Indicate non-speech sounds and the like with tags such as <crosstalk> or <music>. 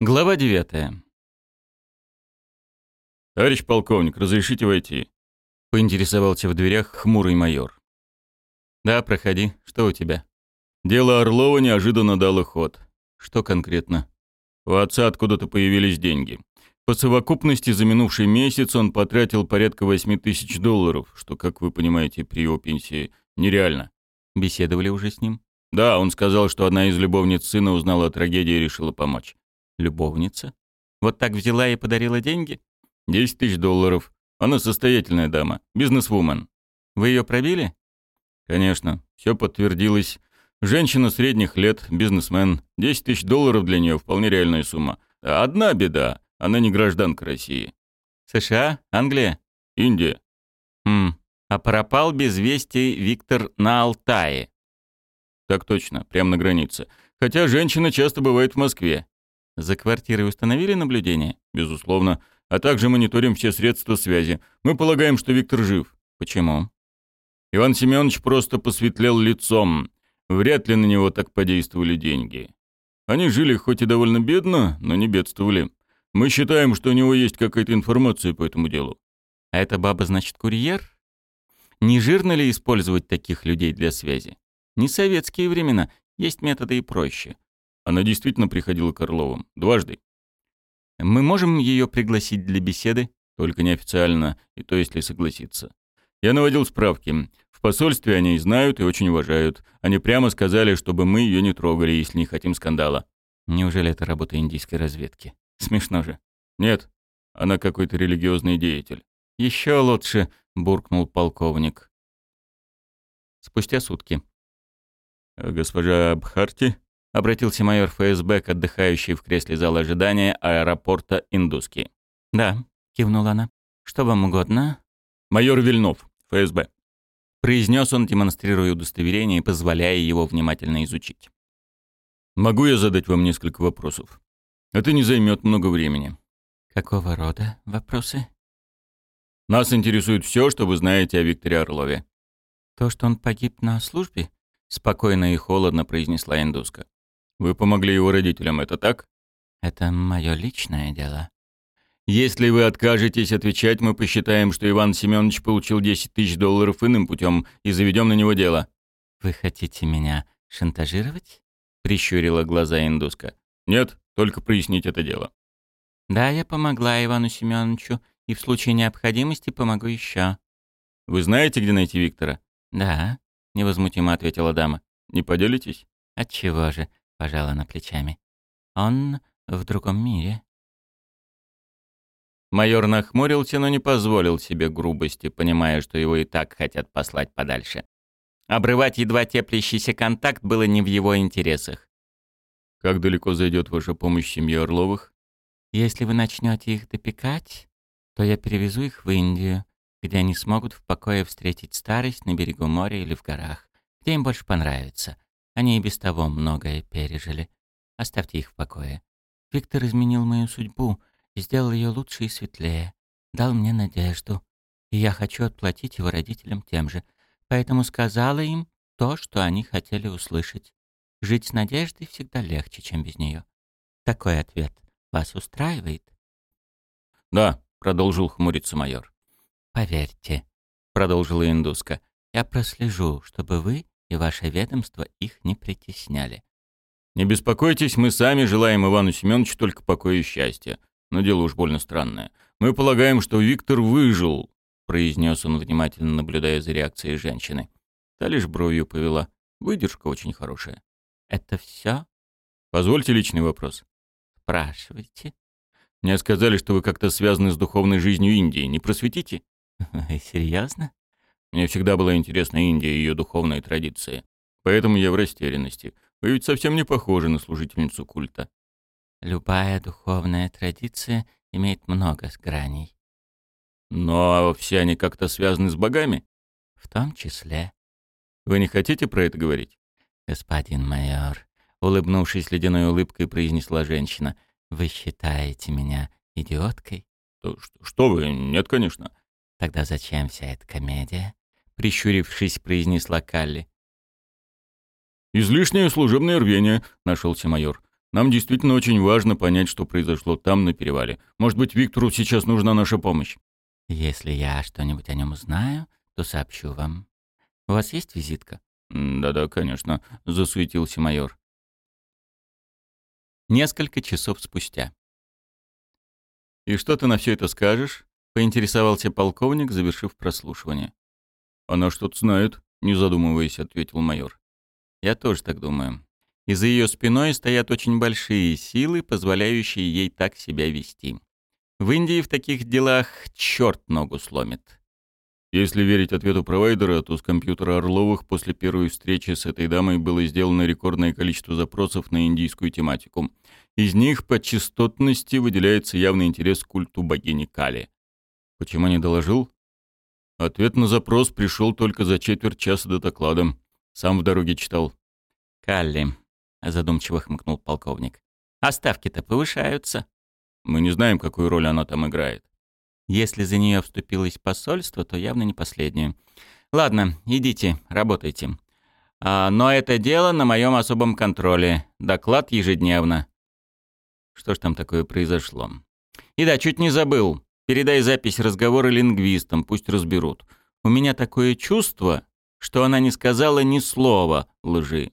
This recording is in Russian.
Глава девятая. «Товарищ полковник, разрешите войти?» — поинтересовался в дверях хмурый майор. «Да, проходи. Что у тебя?» Дело Орлова неожиданно дало ход. «Что конкретно?» У отца откуда-то появились деньги. По совокупности за минувший месяц он потратил порядка 8 тысяч долларов, что, как вы понимаете, при его пенсии нереально. Беседовали уже с ним? Да, он сказал, что одна из любовниц сына узнала о трагедии и решила помочь. Любовница? Вот так взяла и подарила деньги? 10 тысяч долларов. Она состоятельная дама, бизнесвумен. Вы ее пробили? Конечно, все подтвердилось. Женщина средних лет, бизнесмен. 10 тысяч долларов для нее вполне реальная сумма. Одна беда. Она не гражданка России. США? Англия? Индия. Хм. А пропал без вести Виктор на Алтае. Так точно, прямо на границе. Хотя женщина часто бывает в Москве. За квартирой установили наблюдение? Безусловно. А также мониторим все средства связи. Мы полагаем, что Виктор жив. Почему? Иван Семенович просто посветлел лицом. Вряд ли на него так подействовали деньги. Они жили хоть и довольно бедно, но не бедствовали. Мы считаем, что у него есть какая-то информация по этому делу. А эта баба, значит, курьер? Не жирно ли использовать таких людей для связи? Не советские времена, есть методы и проще. Она действительно приходила к Орловым. Дважды. Мы можем ее пригласить для беседы? Только неофициально, и то, если согласится. Я наводил справки. В посольстве они знают и очень уважают. Они прямо сказали, чтобы мы ее не трогали, если не хотим скандала. Неужели это работа индийской разведки? Смешно же. Нет, она какой-то религиозный деятель. Еще лучше, буркнул полковник. Спустя сутки. Госпожа Бхарти обратился майор ФСБ к отдыхающей в кресле зала ожидания аэропорта Индуски. Да, кивнула она. Что вам угодно? Майор Вильнов, ФСБ. Произнес он, демонстрируя удостоверение и позволяя его внимательно изучить. Могу я задать вам несколько вопросов? Это не займет много времени. Какого рода вопросы? Нас интересует все, что вы знаете о Викторе Орлове. То, что он погиб на службе? Спокойно и холодно произнесла индуска. Вы помогли его родителям, это так? Это мое личное дело. Если вы откажетесь отвечать, мы посчитаем, что Иван Семенович получил 10 тысяч долларов иным путем и заведем на него дело. Вы хотите меня шантажировать? Прищурила глаза индуска. Нет, только прояснить это дело. Да, я помогла Ивану Семеновичу, и в случае необходимости помогу еще. Вы знаете, где найти Виктора? Да, невозмутимо ответила дама. Не поделитесь? Отчего же, пожала на плечами. Он в другом мире. Майор нахмурился, но не позволил себе грубости, понимая, что его и так хотят послать подальше. Обрывать едва теплящийся контакт было не в его интересах. Как далеко зайдет ваша помощь семье Орловых? Если вы начнете их допекать, то я перевезу их в Индию, где они смогут в покое встретить старость на берегу моря или в горах, где им больше понравится. Они и без того многое пережили. Оставьте их в покое. Виктор изменил мою судьбу, сделал ее лучше и светлее, дал мне надежду, и я хочу отплатить его родителям тем же, поэтому сказала им то, что они хотели услышать. Жить с надеждой всегда легче, чем без нее. Такой ответ вас устраивает? Да, продолжил хмуриться майор. Поверьте, продолжила индуска, я прослежу, чтобы вы и ваше ведомство их не притесняли. Не беспокойтесь, мы сами желаем Ивану Семеновичу только покоя и счастья. Но дело уж больно странное. Мы полагаем, что Виктор выжил, произнес он, внимательно наблюдая за реакцией женщины. Та лишь бровью повела. Выдержка очень хорошая. Это все? Позвольте личный вопрос. Спрашивайте. Мне сказали, что вы как-то связаны с духовной жизнью Индии. Не просветите? <laughs> Серьезно? Мне всегда была интересна Индия и ее духовные традиции. Поэтому я в растерянности. Вы ведь совсем не похожи на служительницу культа. Любая духовная традиция имеет много граней. Но все они как-то связаны с богами? В том числе. Вы не хотите про это говорить? «Господин майор», — улыбнувшись ледяной улыбкой, произнесла женщина, «вы считаете меня идиоткой?» что, «Что вы? Нет, конечно». «Тогда зачем вся эта комедия?» — прищурившись, произнесла Калли. «Излишнее служебное рвение», — нашелся майор. Нам действительно очень важно понять, что произошло там, на перевале. Может быть, Виктору сейчас нужна наша помощь?» «Если я что-нибудь о нем узнаю, то сообщу вам. У вас есть визитка?» «Да-да, конечно», — засуетился майор. Несколько часов спустя. «И что ты на все это скажешь?» — поинтересовался полковник, завершив прослушивание. «Она что-то знает», — не задумываясь, ответил майор. «Я тоже так думаю. И за ее спиной стоят очень большие силы, позволяющие ей так себя вести. В Индии в таких делах черт ногу сломит. Если верить ответу провайдера, то с компьютера Орловых после первой встречи с этой дамой было сделано рекордное количество запросов на индийскую тематику. Из них по частотности выделяется явный интерес к культу богини Кали. Почему не доложил? Ответ на запрос пришел только за четверть часа до доклада. Сам в дороге читал. «Калли», — задумчиво хмыкнул полковник. «А ставки-то повышаются». «Мы не знаем, какую роль она там играет». Если за нее вступилось посольство, то явно не последнее. Ладно, идите, работайте. А, но это дело на моем особом контроле. Доклад ежедневно. Что ж там такое произошло? И да, чуть не забыл. Передай запись разговора лингвистам, пусть разберут. У меня такое чувство, что она не сказала ни слова лжи.